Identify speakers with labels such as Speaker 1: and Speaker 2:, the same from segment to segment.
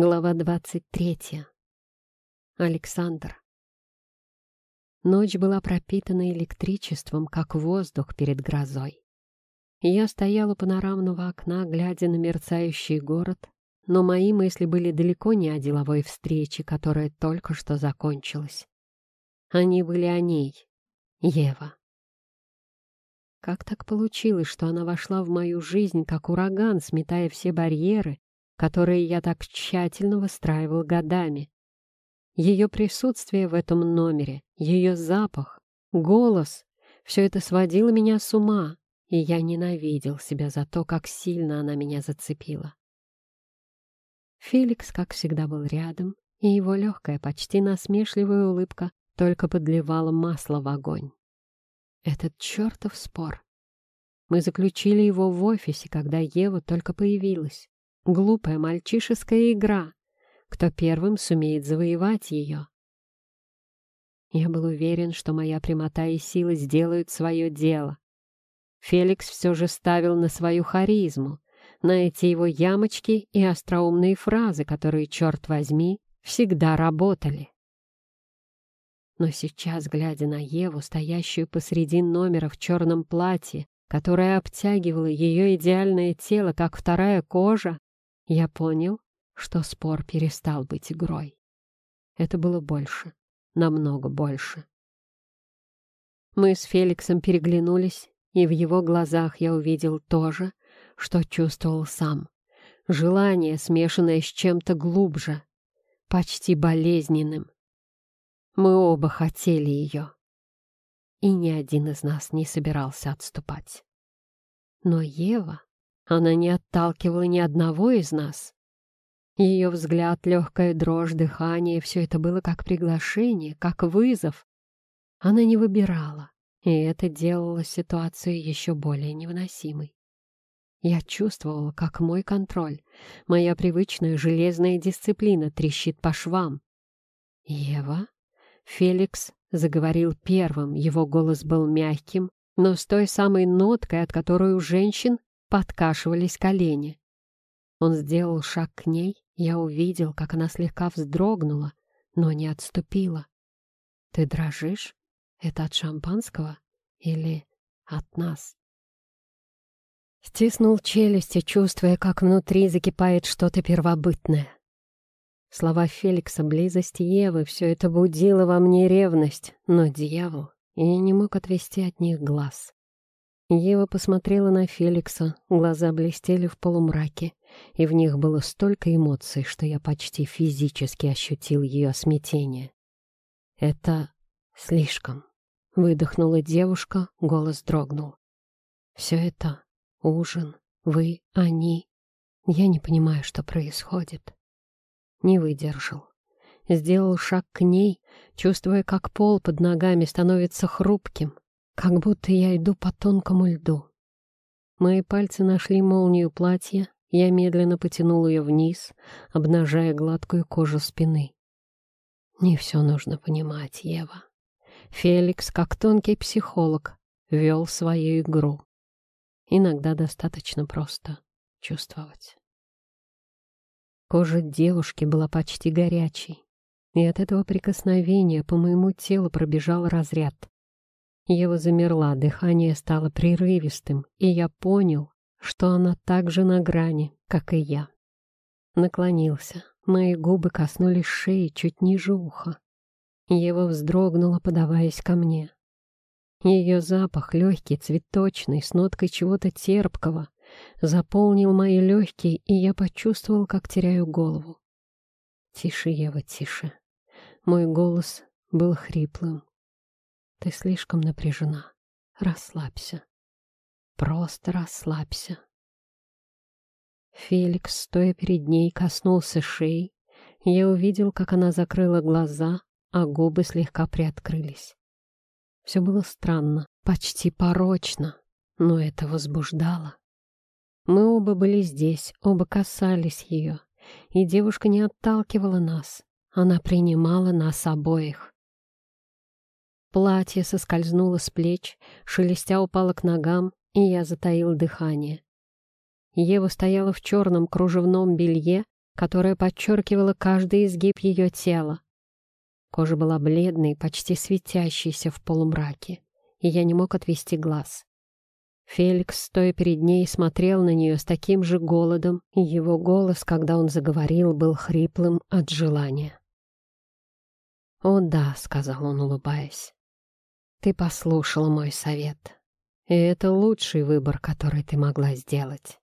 Speaker 1: Глава двадцать третья. Александр. Ночь была пропитана электричеством, как воздух перед грозой. Я стояла у панорамного окна, глядя на мерцающий город, но мои мысли были далеко не о деловой встрече, которая только что закончилась. Они были о ней, Ева. Как так получилось, что она вошла в мою жизнь, как ураган, сметая все барьеры, которые я так тщательно выстраивал годами? Ее присутствие в этом номере, ее запах, голос — все это сводило меня с ума, и я ненавидел себя за то, как сильно она меня зацепила. Феликс, как всегда, был рядом, и его легкая, почти насмешливая улыбка только подливала масло в огонь. Этот чертов спор. Мы заключили его в офисе, когда Ева только появилась. Глупая мальчишеская игра. Кто первым сумеет завоевать ее? Я был уверен, что моя прямота и сила сделают свое дело. Феликс все же ставил на свою харизму, на эти его ямочки и остроумные фразы, которые, черт возьми, всегда работали. Но сейчас, глядя на Еву, стоящую посреди номера в черном платье, которое обтягивало ее идеальное тело, как вторая кожа, я понял, что спор перестал быть игрой. Это было больше, намного больше. Мы с Феликсом переглянулись, и в его глазах я увидел то же, что чувствовал сам. Желание, смешанное с чем-то глубже, почти болезненным, мы оба хотели ее. И ни один из нас не собирался отступать. Но Ева, она не отталкивала ни одного из нас. Ее взгляд, легкая дрожь, дыхание — все это было как приглашение, как вызов. Она не выбирала, и это делало ситуацию еще более невыносимой. Я чувствовала, как мой контроль, моя привычная железная дисциплина трещит по швам. «Ева?» Феликс заговорил первым, его голос был мягким, но с той самой ноткой, от которой у женщин подкашивались колени. Он сделал шаг к ней, я увидел, как она слегка вздрогнула, но не отступила. «Ты дрожишь? Это от шампанского или от нас?» Стиснул челюсти, чувствуя, как внутри закипает что-то первобытное. Слова Феликса, близости Евы — все это будило во мне ревность, но дьявол, я не мог отвести от них глаз. Ева посмотрела на Феликса, глаза блестели в полумраке, и в них было столько эмоций, что я почти физически ощутил ее смятение. «Это слишком», — выдохнула девушка, голос дрогнул. «Все это — ужин, вы, они. Я не понимаю, что происходит». Не выдержал. Сделал шаг к ней, чувствуя, как пол под ногами становится хрупким, как будто я иду по тонкому льду. Мои пальцы нашли молнию платья, я медленно потянул ее вниз, обнажая гладкую кожу спины. Не все нужно понимать, Ева. Феликс, как тонкий психолог, вел свою игру. Иногда достаточно просто чувствовать. Кожа девушки была почти горячей, и от этого прикосновения по моему телу пробежал разряд. Ева замерла, дыхание стало прерывистым, и я понял, что она так же на грани, как и я. Наклонился, мои губы коснулись шеи чуть ниже уха. Ева вздрогнула, подаваясь ко мне. Ее запах, легкий, цветочный, с ноткой чего-то терпкого, заполнил мои легкие, и я почувствовал, как теряю голову. «Тише, Ева, тише». Мой голос был хриплым. «Ты слишком напряжена. Расслабься. Просто расслабься». Феликс, стоя перед ней, коснулся шеи. Я увидел, как она закрыла глаза, а губы слегка приоткрылись. Все было странно, почти порочно, но это возбуждало. Мы оба были здесь, оба касались ее, и девушка не отталкивала нас, она принимала нас обоих. Платье соскользнуло с плеч, шелестя упало к ногам, и я затаил дыхание. Ева стояла в черном кружевном белье, которая подчеркивала каждый изгиб ее тела. Кожа была бледной, почти светящейся в полумраке, и я не мог отвести глаз. Феликс, стоя перед ней, смотрел на нее с таким же голодом, и его голос, когда он заговорил, был хриплым от желания. «О да», — сказал он, улыбаясь, — «ты послушала мой совет, и это лучший выбор, который ты могла сделать».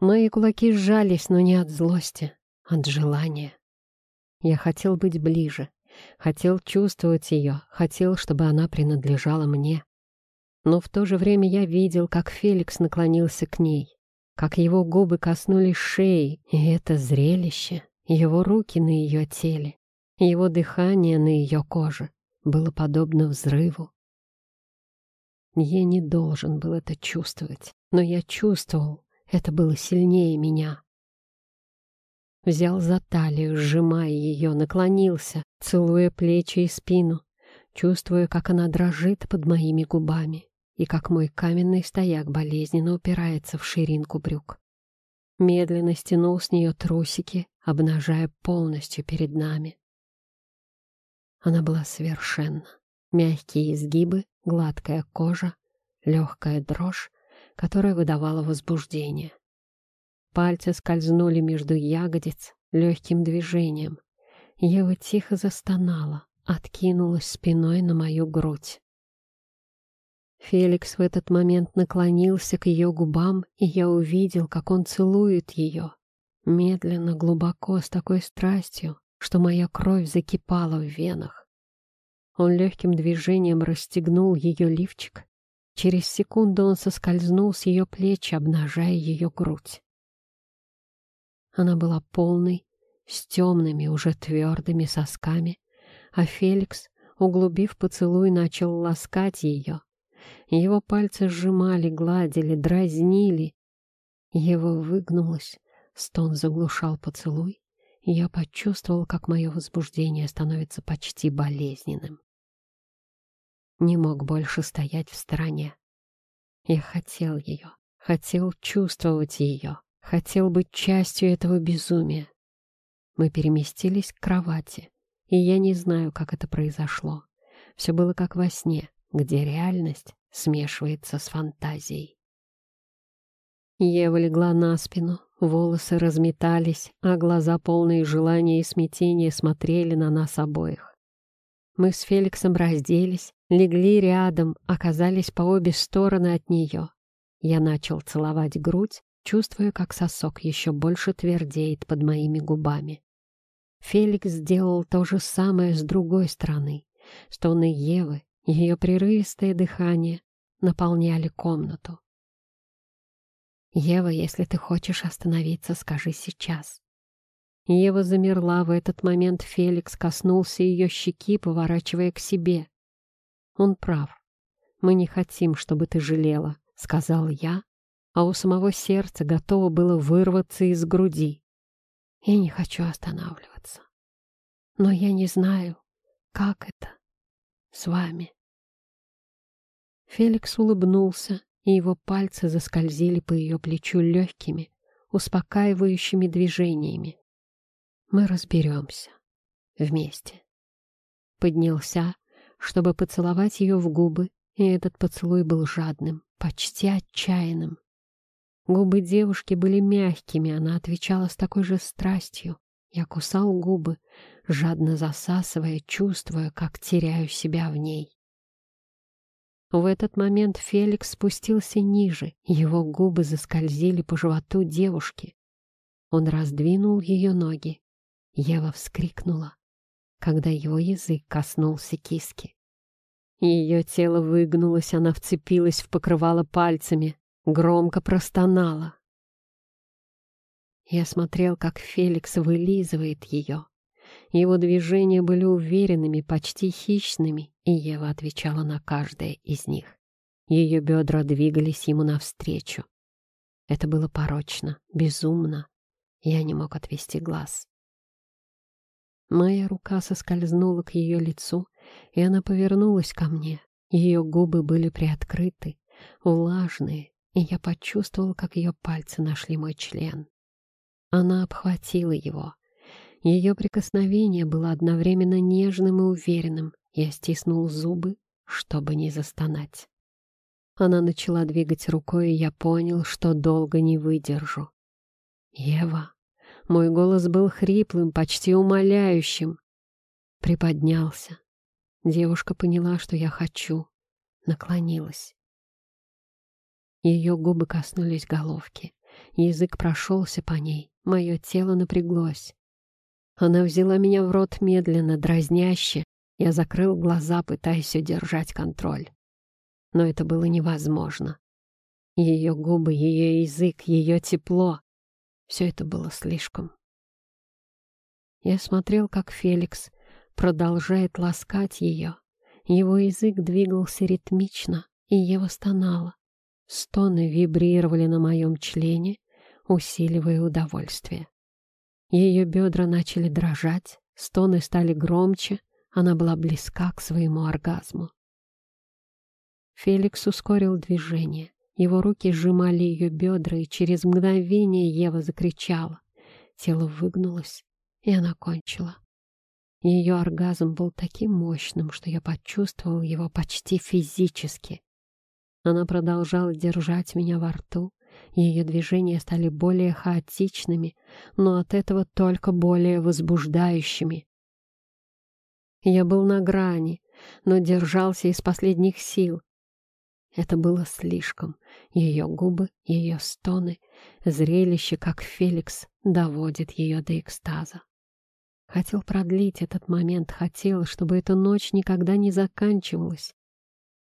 Speaker 1: Мои кулаки сжались, но не от злости, от желания. Я хотел быть ближе, хотел чувствовать ее, хотел, чтобы она принадлежала мне. Но в то же время я видел, как Феликс наклонился к ней, как его губы коснулись шеи, и это зрелище, его руки на ее теле, его дыхание на ее коже было подобно взрыву. Я не должен был это чувствовать, но я чувствовал, это было сильнее меня. Взял за талию, сжимая ее, наклонился, целуя плечи и спину, чувствуя, как она дрожит под моими губами и как мой каменный стояк болезненно упирается в ширинку брюк. Медленно стянул с нее трусики, обнажая полностью перед нами. Она была совершенна. Мягкие изгибы, гладкая кожа, легкая дрожь, которая выдавала возбуждение. Пальцы скользнули между ягодиц легким движением. Ева тихо застонала, откинулась спиной на мою грудь. Феликс в этот момент наклонился к ее губам, и я увидел, как он целует ее. Медленно, глубоко, с такой страстью, что моя кровь закипала в венах. Он легким движением расстегнул ее лифчик. Через секунду он соскользнул с ее плеч, обнажая ее грудь. Она была полной, с темными, уже твердыми сосками, а Феликс, углубив поцелуй, начал ласкать ее. Его пальцы сжимали, гладили, дразнили. Его выгнулось, стон заглушал поцелуй, я почувствовал, как мое возбуждение становится почти болезненным. Не мог больше стоять в стороне. Я хотел ее, хотел чувствовать ее, хотел быть частью этого безумия. Мы переместились к кровати, и я не знаю, как это произошло. Все было как во сне, где реальность смешивается с фантазией. Ева легла на спину, волосы разметались, а глаза, полные желания и смятения, смотрели на нас обоих. Мы с Феликсом разделись, легли рядом, оказались по обе стороны от нее. Я начал целовать грудь, чувствуя, как сосок еще больше твердеет под моими губами. Феликс сделал то же самое с другой стороны. Стоны Евы, ее прерывистое дыхание наполняли комнату. «Ева, если ты хочешь остановиться, скажи сейчас». Ева замерла в этот момент, Феликс коснулся ее щеки, поворачивая к себе. «Он прав. Мы не хотим, чтобы ты жалела», — сказал я, а у самого сердца готово было вырваться из груди. Я не хочу останавливаться. Но я не знаю, как это с вами. Феликс улыбнулся, и его пальцы заскользили по ее плечу легкими, успокаивающими движениями. Мы разберемся. Вместе. Поднялся, чтобы поцеловать ее в губы, и этот поцелуй был жадным, почти отчаянным. Губы девушки были мягкими, она отвечала с такой же страстью. Я кусал губы, жадно засасывая, чувствуя, как теряю себя в ней. В этот момент Феликс спустился ниже, его губы заскользили по животу девушки. Он раздвинул ее ноги. Ева вскрикнула, когда его язык коснулся киски. Ее тело выгнулось, она вцепилась в покрывало пальцами, громко простонала. Я смотрел, как Феликс вылизывает ее. Его движения были уверенными, почти хищными, и Ева отвечала на каждое из них. Ее бедра двигались ему навстречу. Это было порочно, безумно. Я не мог отвести глаз. Моя рука соскользнула к ее лицу, и она повернулась ко мне. Ее губы были приоткрыты, влажные, и я почувствовал, как ее пальцы нашли мой член. Она обхватила его. Ее прикосновение было одновременно нежным и уверенным. Я стиснул зубы, чтобы не застонать. Она начала двигать рукой, и я понял, что долго не выдержу. «Ева!» Мой голос был хриплым, почти умоляющим. Приподнялся. Девушка поняла, что я хочу. Наклонилась. Ее губы коснулись головки. Язык прошелся по ней. Мое тело напряглось. Она взяла меня в рот медленно, дразняще. Я закрыл глаза, пытаясь удержать контроль но это было невозможно. Ее губы, ее язык, ее тепло — все это было слишком. Я смотрел, как Феликс продолжает ласкать ее. Его язык двигался ритмично, и Ева стонала. Стоны вибрировали на моем члене, усиливая удовольствие. Ее бедра начали дрожать, стоны стали громче, она была близка к своему оргазму. Феликс ускорил движение. Его руки сжимали ее бедра, и через мгновение Ева закричала. Тело выгнулось, и она кончила. Ее оргазм был таким мощным, что я почувствовал его почти физически. Она продолжала держать меня во рту, ее движения стали более хаотичными, но от этого только более возбуждающими. Я был на грани, но держался из последних сил, это было слишком. Ее губы, ее стоны, зрелище, как Феликс доводит ее до экстаза. Хотел продлить этот момент, хотел, чтобы эта ночь никогда не заканчивалась.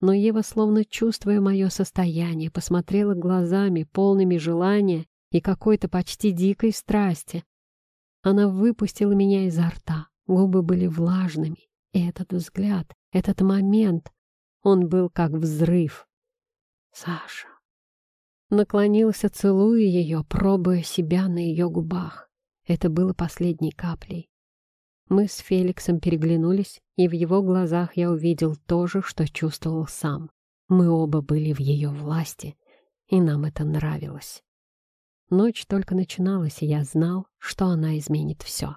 Speaker 1: Но Ева, словно чувствуя мое состояние, посмотрела глазами, полными желания и какой-то почти дикой страсти. Она выпустила меня изо рта, губы были влажными, и этот взгляд, этот момент, он был как взрыв. Саша. Наклонился, целуя ее, пробуя себя на ее губах. Это было последней каплей. Мы с Феликсом переглянулись, и в его глазах я увидел то же, что чувствовал сам. Мы оба были в ее власти, и нам это нравилось. Ночь только начиналась, и я знал, что она изменит все.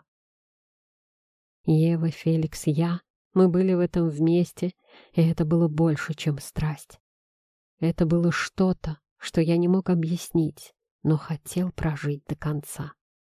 Speaker 1: Ева, Феликс, я, мы были в этом вместе, и это было больше, чем страсть. Это было что-то, что я не мог объяснить, но хотел прожить до конца.